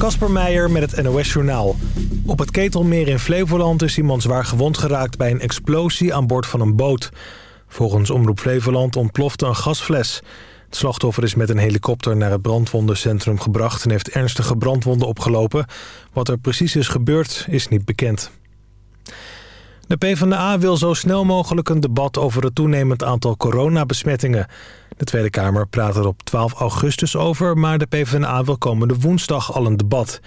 Kasper Meijer met het NOS-journaal. Op het Ketelmeer in Flevoland is iemand zwaar gewond geraakt... bij een explosie aan boord van een boot. Volgens Omroep Flevoland ontplofte een gasfles. Het slachtoffer is met een helikopter naar het brandwondencentrum gebracht... en heeft ernstige brandwonden opgelopen. Wat er precies is gebeurd, is niet bekend. De PvdA wil zo snel mogelijk een debat over het toenemend aantal coronabesmettingen. De Tweede Kamer praat er op 12 augustus over... maar de PvdA wil komende woensdag al een debat.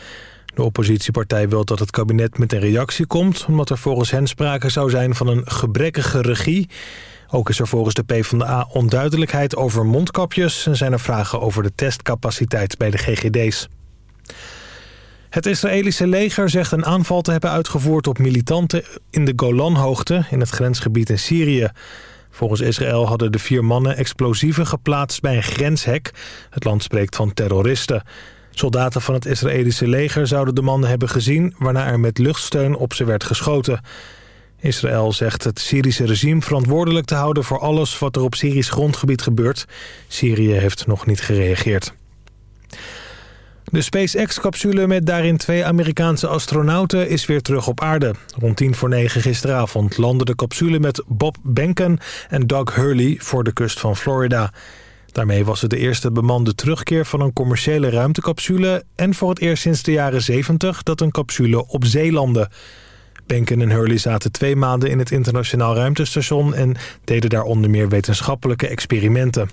De oppositiepartij wil dat het kabinet met een reactie komt... omdat er volgens hen sprake zou zijn van een gebrekkige regie. Ook is er volgens de PvdA onduidelijkheid over mondkapjes... en zijn er vragen over de testcapaciteit bij de GGD's. Het Israëlische leger zegt een aanval te hebben uitgevoerd op militanten in de Golanhoogte in het grensgebied in Syrië. Volgens Israël hadden de vier mannen explosieven geplaatst bij een grenshek. Het land spreekt van terroristen. Soldaten van het Israëlische leger zouden de mannen hebben gezien... waarna er met luchtsteun op ze werd geschoten. Israël zegt het Syrische regime verantwoordelijk te houden... voor alles wat er op Syrisch grondgebied gebeurt. Syrië heeft nog niet gereageerd. De SpaceX-capsule met daarin twee Amerikaanse astronauten is weer terug op aarde. Rond tien voor negen gisteravond landde de capsule met Bob Behnken en Doug Hurley voor de kust van Florida. Daarmee was het de eerste bemande terugkeer van een commerciële ruimtecapsule... en voor het eerst sinds de jaren 70 dat een capsule op zee landde. Benken en Hurley zaten twee maanden in het internationaal ruimtestation... en deden daar onder meer wetenschappelijke experimenten.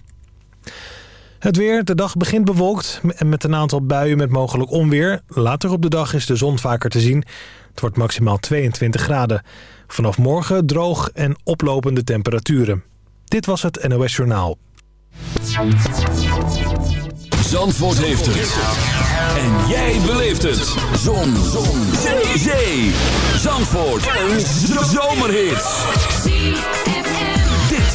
Het weer, de dag begint bewolkt met een aantal buien met mogelijk onweer. Later op de dag is de zon vaker te zien. Het wordt maximaal 22 graden. Vanaf morgen droog en oplopende temperaturen. Dit was het NOS Journaal. Zandvoort heeft het. En jij beleeft het. Zon. zon. Zee. Zee. Zandvoort. Een zomerhit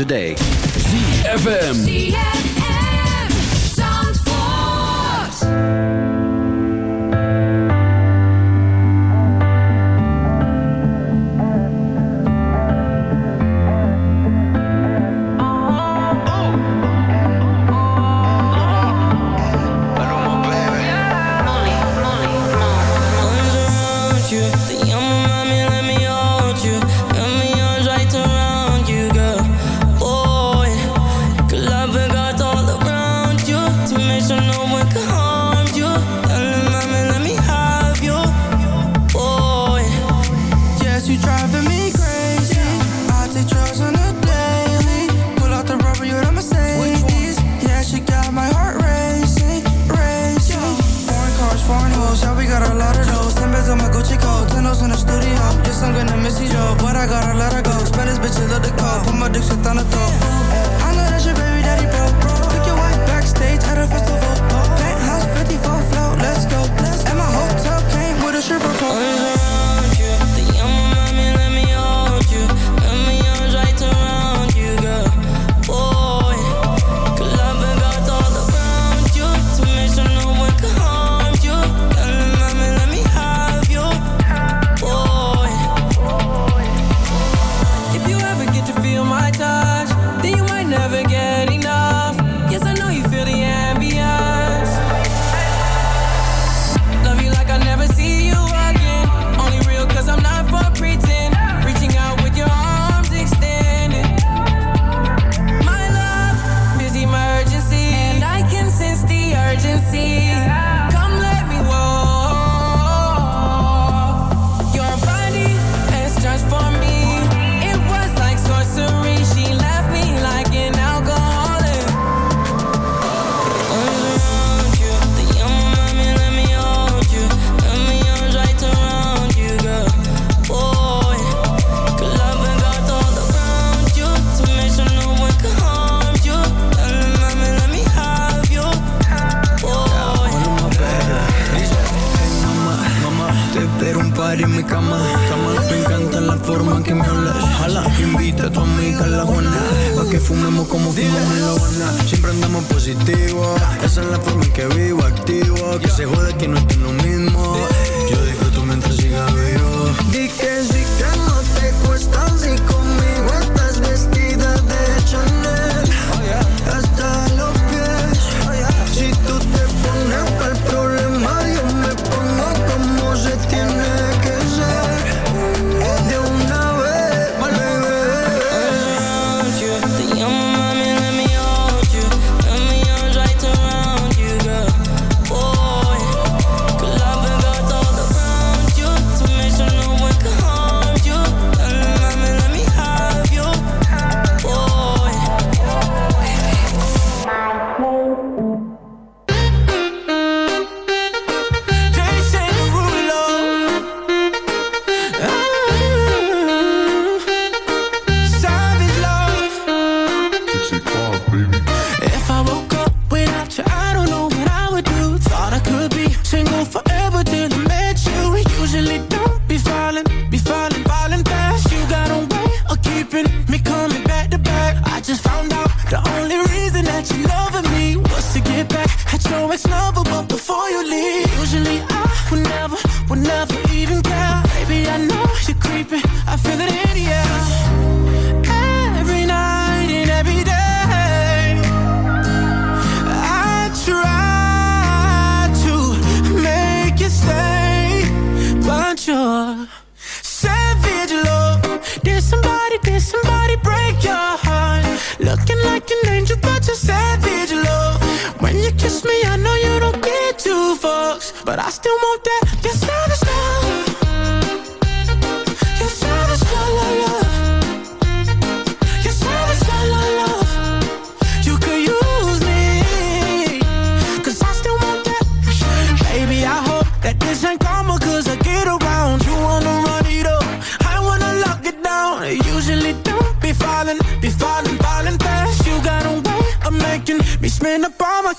A day. fumemos como fumamos en La Siempre andamos positivo. Esa es la forma en que vivo, activo. Que se jode que no estoy lo mismo. Yo disfruto mientras siga vivo. Di que,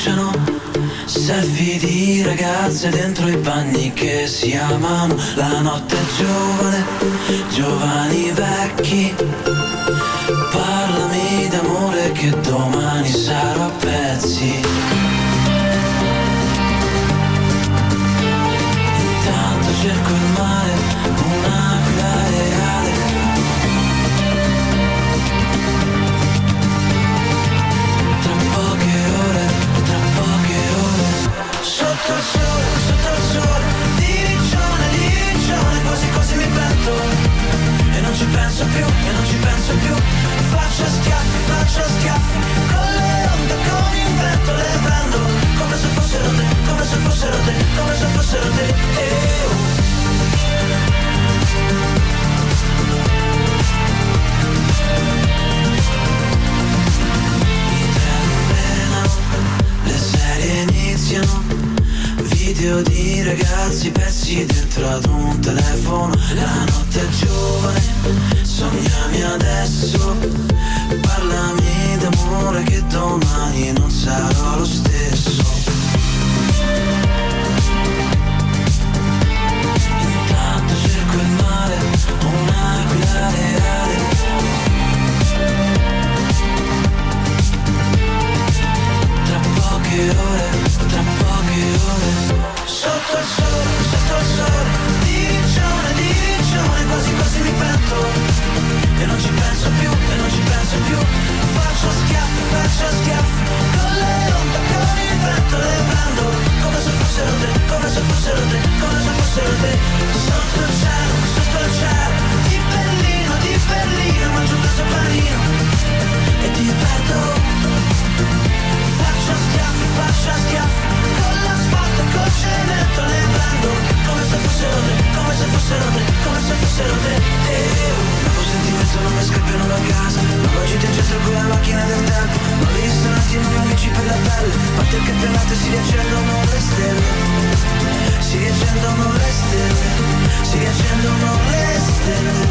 piacciono Selfie di ragazze dentro i panni che si amano. La notte è giovane, giovani vecchi. Parlami d'amore che domani sarò a pezzi. notte che te lato si riaccendono le stelle? Si riaccendono le stelle. Si le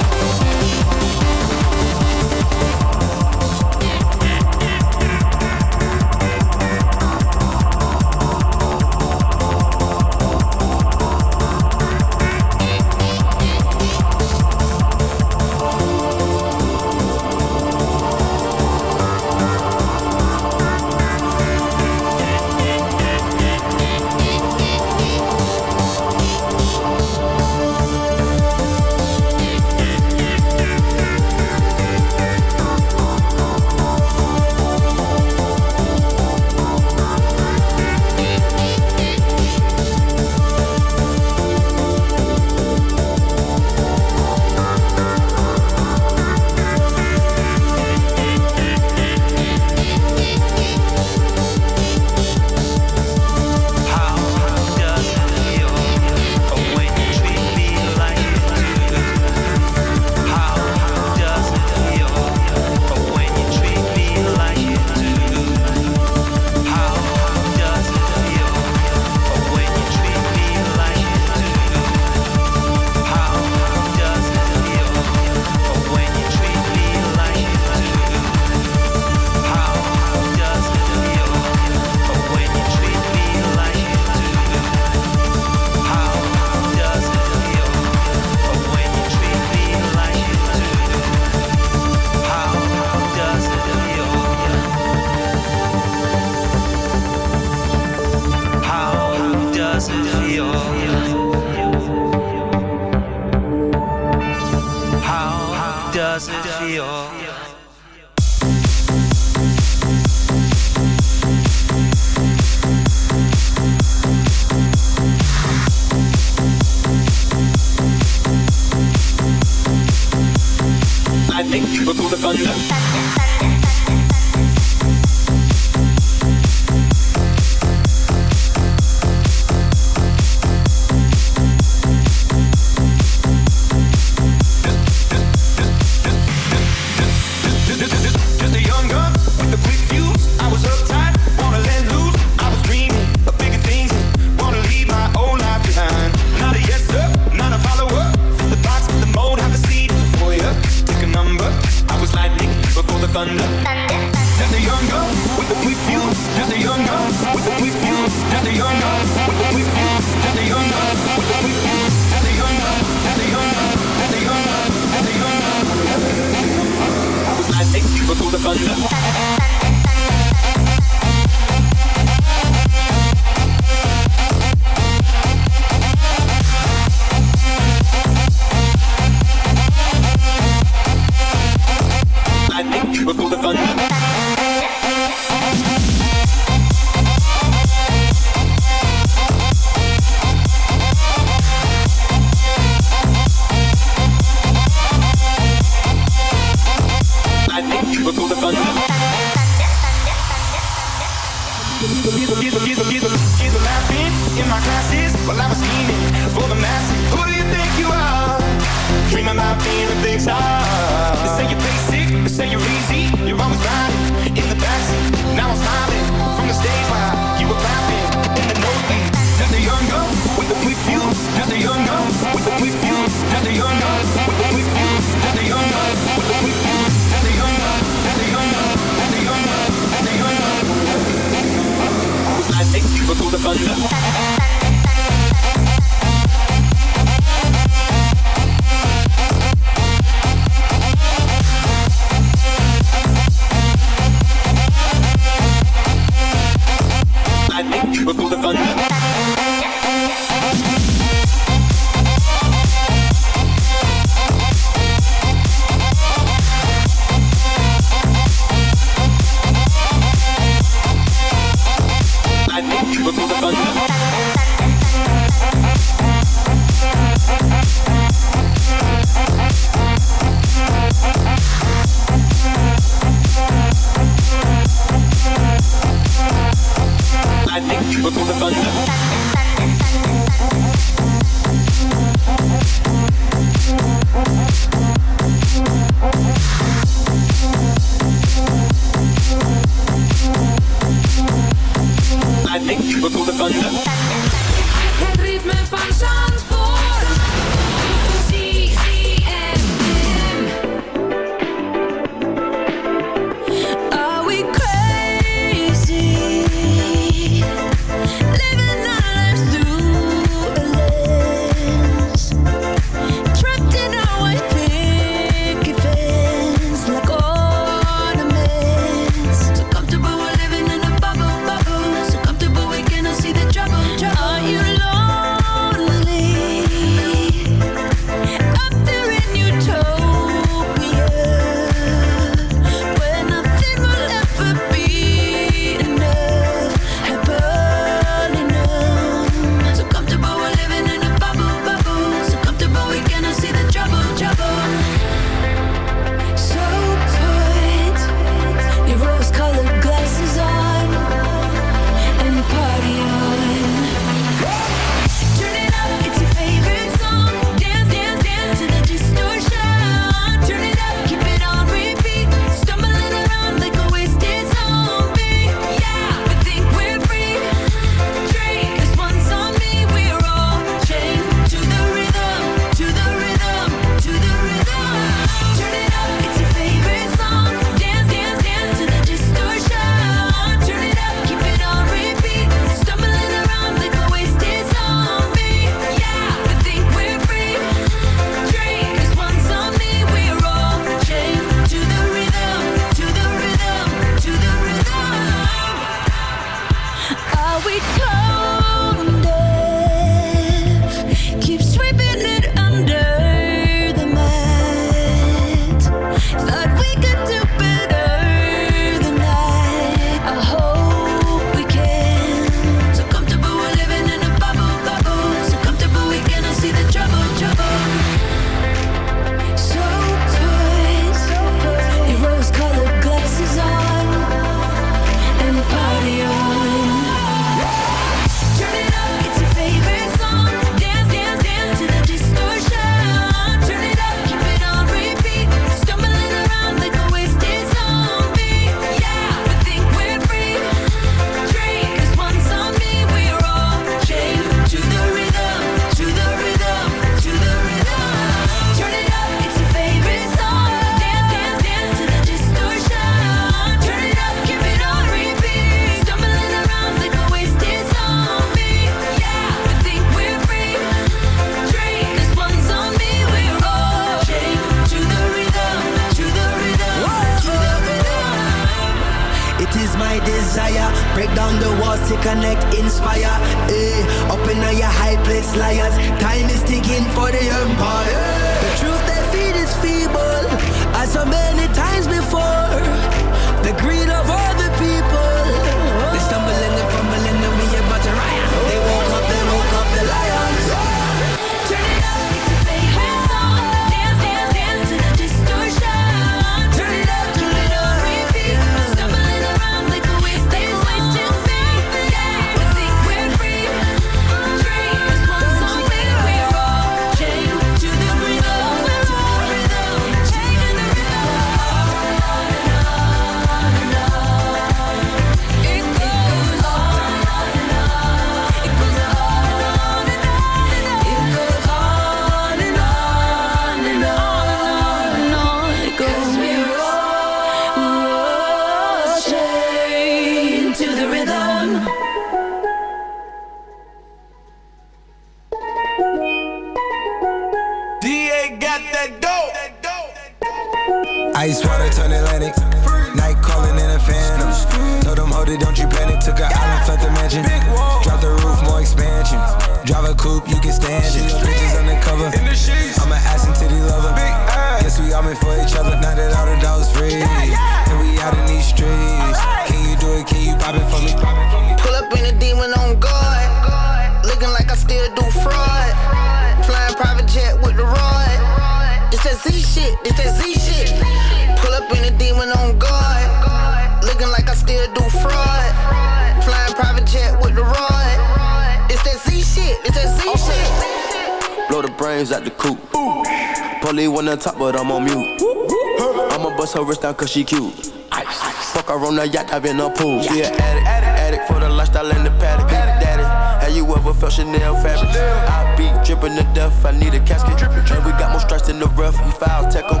Cause she cute. Ice. Fuck her on the yacht, I've been a pool. Yeah, addict, addict, addict for the lifestyle and the paddock. Daddy, have you ever felt Chanel fabric? I be dripping to death, I need a casket. And we got more strikes in the rough, we foul tech 'em.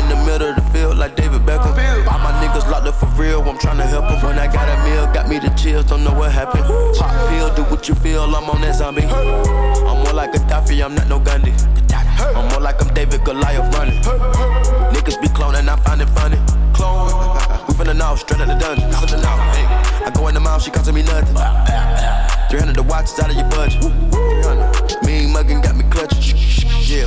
In the middle of the field, like David Beckham. All my niggas locked up for real, I'm tryna help 'em. When I got a meal, got me the chills, don't know what happened. Pop what you feel, I'm on that zombie. I'm more like a Gaddafi, I'm not no Gandhi. I'm more like I'm David Goliath running. Niggas be cloning, I find it funny. Clone, we finna know, straight out the dungeon. I go in the mouth, she costing me nothing. 300 the watch is out of your budget. 300. Mean muggin' got me clutching. Yeah,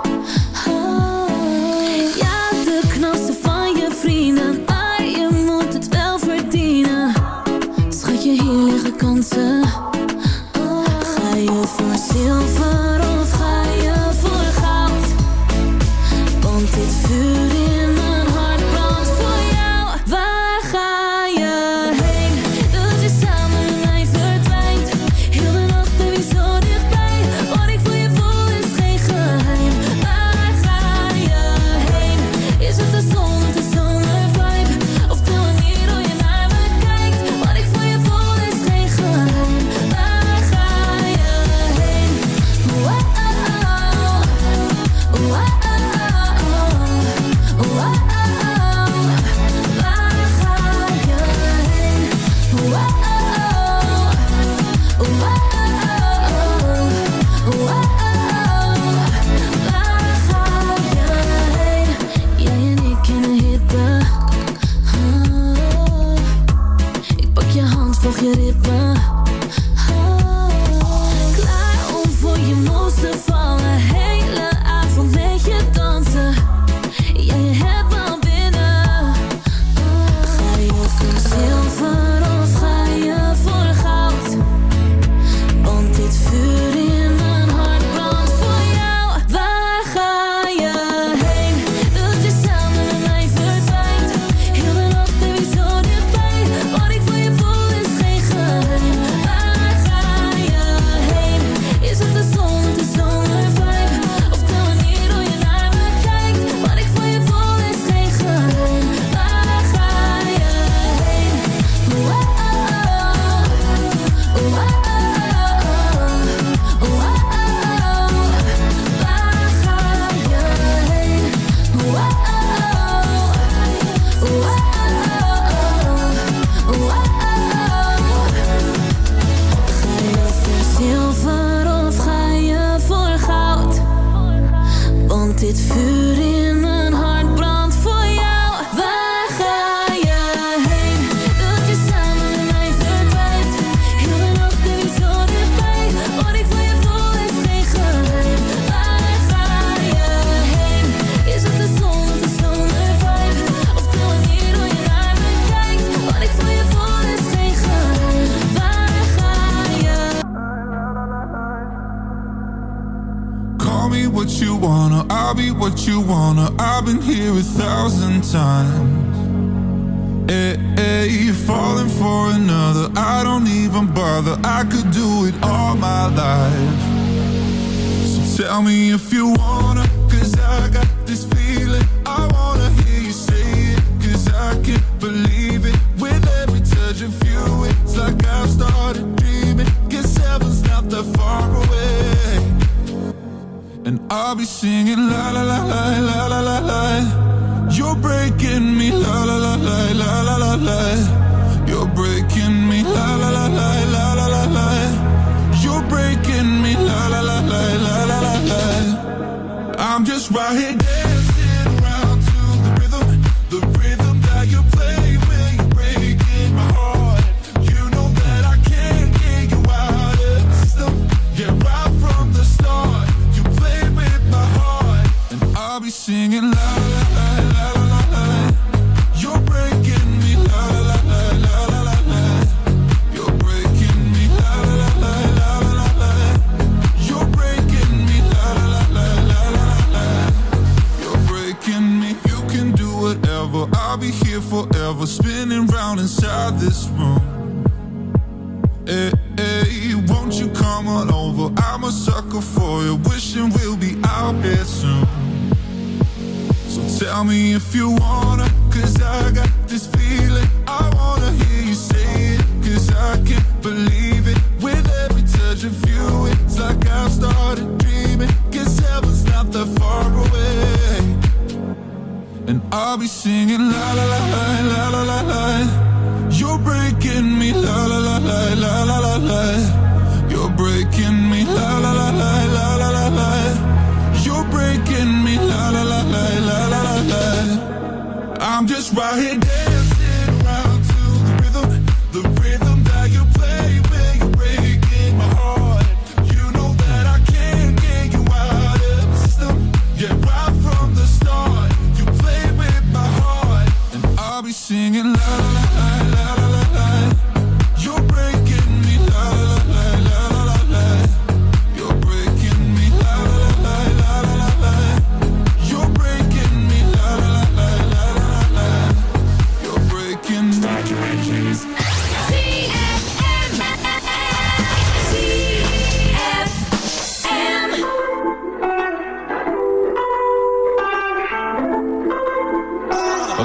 yeah.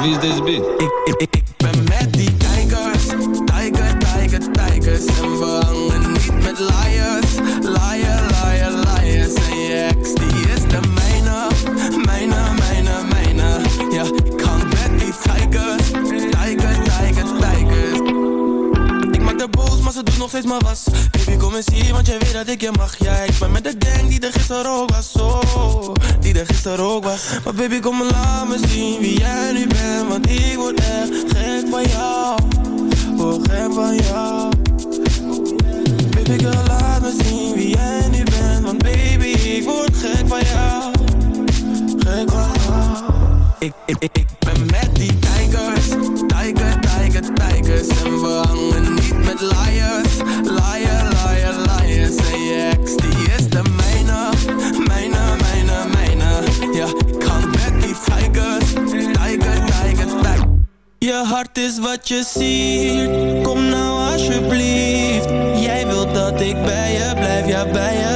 Is deze beat. Ik, ik, ik, want je weet dat ik je mag. Ja, ik ben met de gang die er gisteren ook was. Oh, die er gisteren ook was. Maar baby, kom maar laat me zien wie jij nu bent. Want ik word echt gek van jou. Oh, gek van jou. Baby, girl, laat me zien wie jij nu bent. Want baby, ik word gek van jou. Gek van jou. Ik, ik, ik, ben met die tijgers. Tijger, tijger, tijgers. En we Kom nou alsjeblieft. Jij wilt dat ik bij je blijf, ja bij je